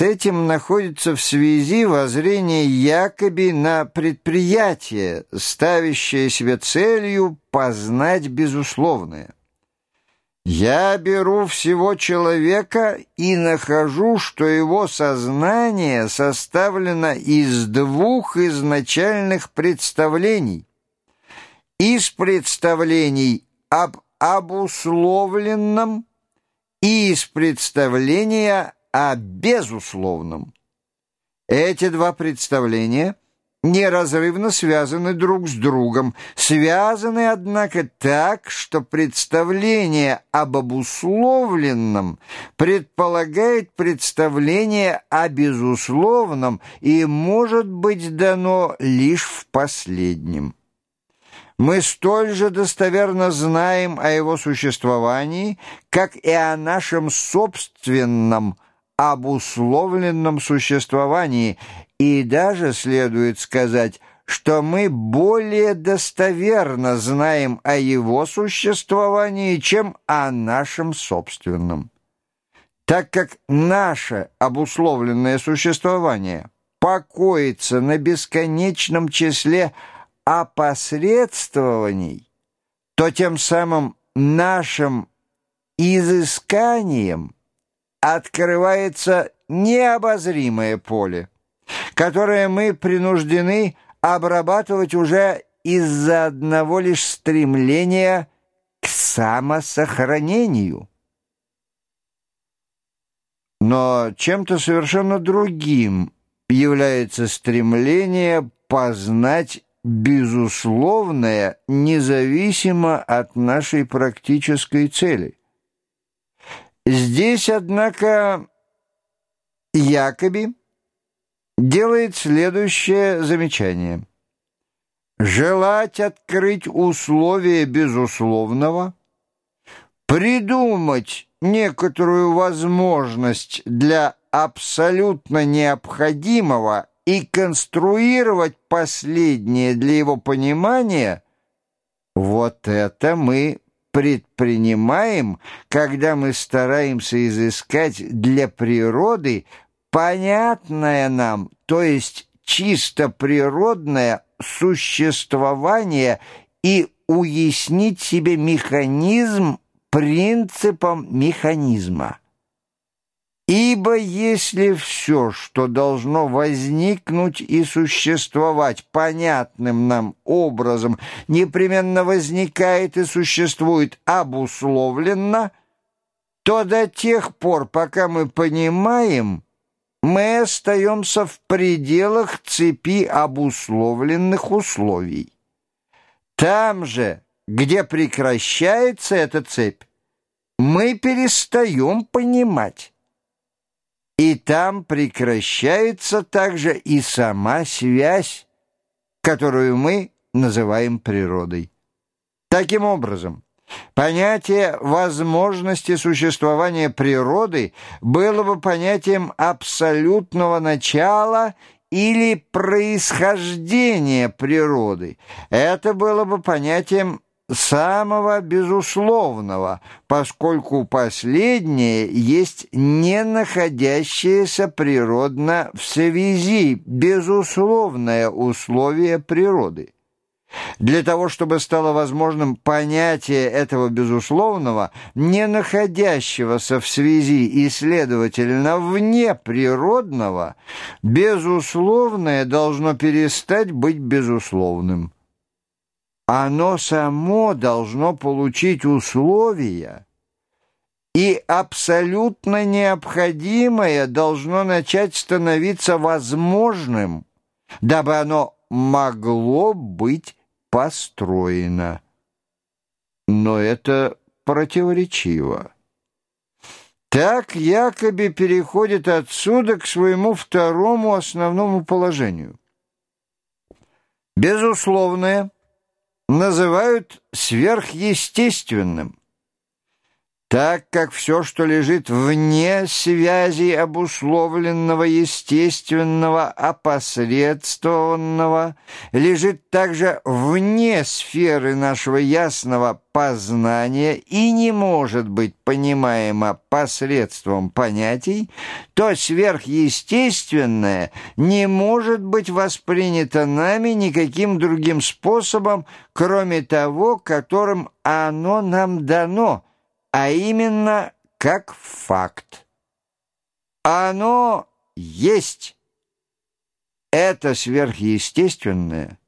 С этим находится в связи воззрение Якоби на предприятие, ставящее себе целью познать безусловное. Я беру всего человека и нахожу, что его сознание составлено из двух изначальных представлений. Из представлений об обусловленном и из представления о безусловном. Эти два представления неразрывно связаны друг с другом, связаны, однако, так, что представление об обусловленном предполагает представление о безусловном и может быть дано лишь в последнем. Мы столь же достоверно знаем о его существовании, как и о нашем собственном обусловленном существовании, и даже следует сказать, что мы более достоверно знаем о его существовании, чем о нашем собственном. Так как наше обусловленное существование покоится на бесконечном числе опосредствований, то тем самым нашим изысканием открывается необозримое поле, которое мы принуждены обрабатывать уже из-за одного лишь стремления к самосохранению. Но чем-то совершенно другим является стремление познать безусловное независимо от нашей практической цели. Здесь, однако, Якоби делает следующее замечание. Желать открыть условия безусловного, придумать некоторую возможность для абсолютно необходимого и конструировать последнее для его понимания, вот это мы предпринимаем, когда мы стараемся изыскать для природы понятное нам, то есть чисто природное существование и уяснить себе механизм принципом механизма. Ибо если все, что должно возникнуть и существовать понятным нам образом, непременно возникает и существует обусловленно, то до тех пор, пока мы понимаем, мы остаемся в пределах цепи обусловленных условий. Там же, где прекращается эта цепь, мы перестаем понимать. И там прекращается также и сама связь, которую мы называем природой. Таким образом, понятие возможности существования природы было бы понятием абсолютного начала или происхождения природы. Это было бы понятием самого безусловного, поскольку последнее есть не находящееся природно в связи безусловное условие природы. Для того, чтобы стало возможным понятие этого безусловного, не находящегося в связи и, следовательно, вне природного, безусловное должно перестать быть безусловным. Оно само должно получить условия, и абсолютно необходимое должно начать становиться возможным, дабы оно могло быть построено. Но это противоречиво. Так Якоби переходит отсюда к своему второму основному положению. Безусловное – называют сверхъестественным. Так как все, что лежит вне связи обусловленного естественного, опосредствованного, лежит также вне сферы нашего ясного познания и не может быть понимаемо посредством понятий, то сверхъестественное не может быть воспринято нами никаким другим способом, кроме того, которым оно нам дано – а именно как факт. Оно есть. Это сверхъестественное,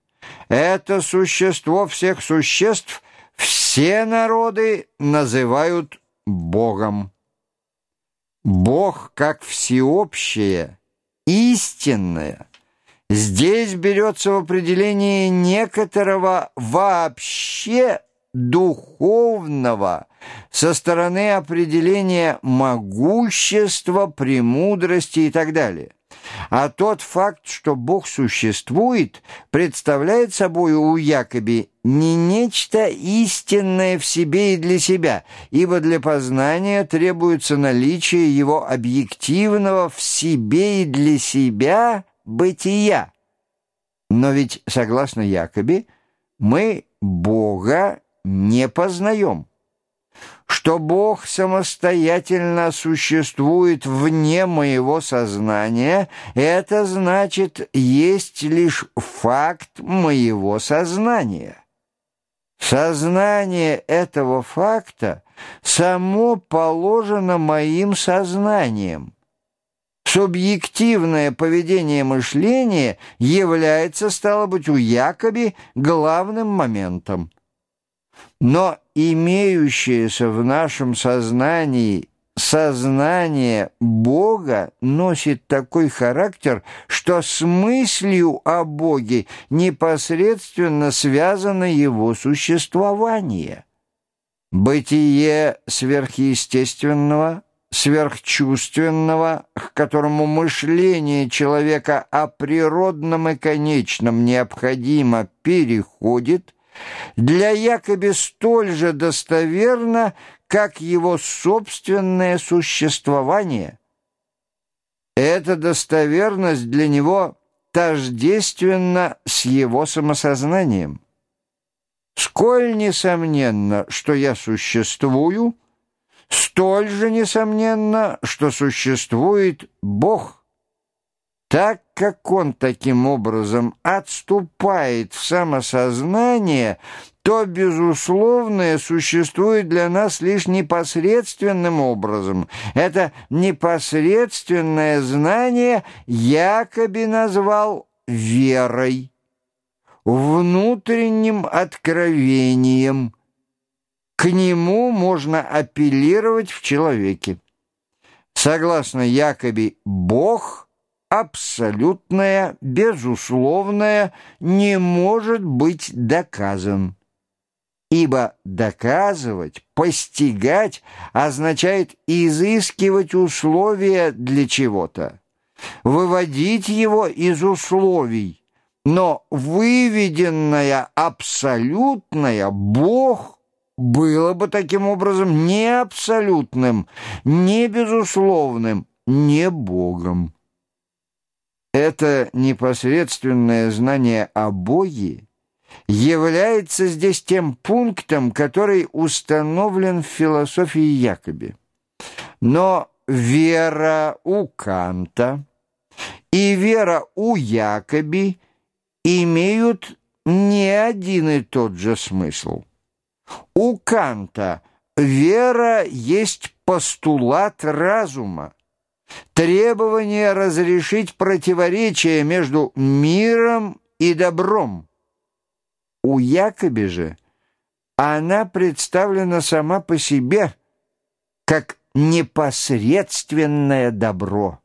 это существо всех существ, все народы называют Богом. Бог как всеобщее, истинное, здесь берется в определении некоторого вообще духовного, со стороны определения могущества, премудрости и так далее. А тот факт, что Бог существует, представляет собой у Якоби не нечто истинное в себе и для себя, ибо для познания требуется наличие его объективного в себе и для себя бытия. Но ведь, согласно Якоби, мы Бога не познаем. Что Бог самостоятельно существует вне моего сознания, это значит, есть лишь факт моего сознания. Сознание этого факта само положено моим сознанием. Субъективное поведение мышления является, стало быть, у Якоби главным моментом. Но имеющееся в нашем сознании сознание Бога носит такой характер, что с мыслью о Боге непосредственно связано его существование. Бытие сверхъестественного, сверхчувственного, к которому мышление человека о природном и конечном необходимо переходит – для якобы столь же достоверно, как его собственное существование. Эта достоверность для него тождественна с его самосознанием. Сколь несомненно, что я существую, столь же несомненно, что существует Бог – так как он таким образом отступает в самосознание, то безусловное существует для нас лишь непосредственным образом. Это непосредственное знание якобы назвал верой, внутренним откровением. К нему можно апеллировать в человеке. Согласно якобы Бог – абсолютное, безусловное не может быть доказан. Ибо доказывать, постигать означает изыскивать условия для чего-то, выводить его из условий. Но выведенное абсолютное Бог было бы таким образом не абсолютным, не безусловным, не Богом. Это непосредственное знание о Боге является здесь тем пунктом, который установлен в философии Якоби. Но вера у Канта и вера у Якоби имеют не один и тот же смысл. У Канта вера есть постулат разума, требование разрешить противоречие между миром и добром. У Якоби же она представлена сама по себе как непосредственное добро.